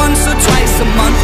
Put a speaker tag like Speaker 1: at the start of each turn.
Speaker 1: once or twice a month.